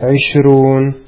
عشرون.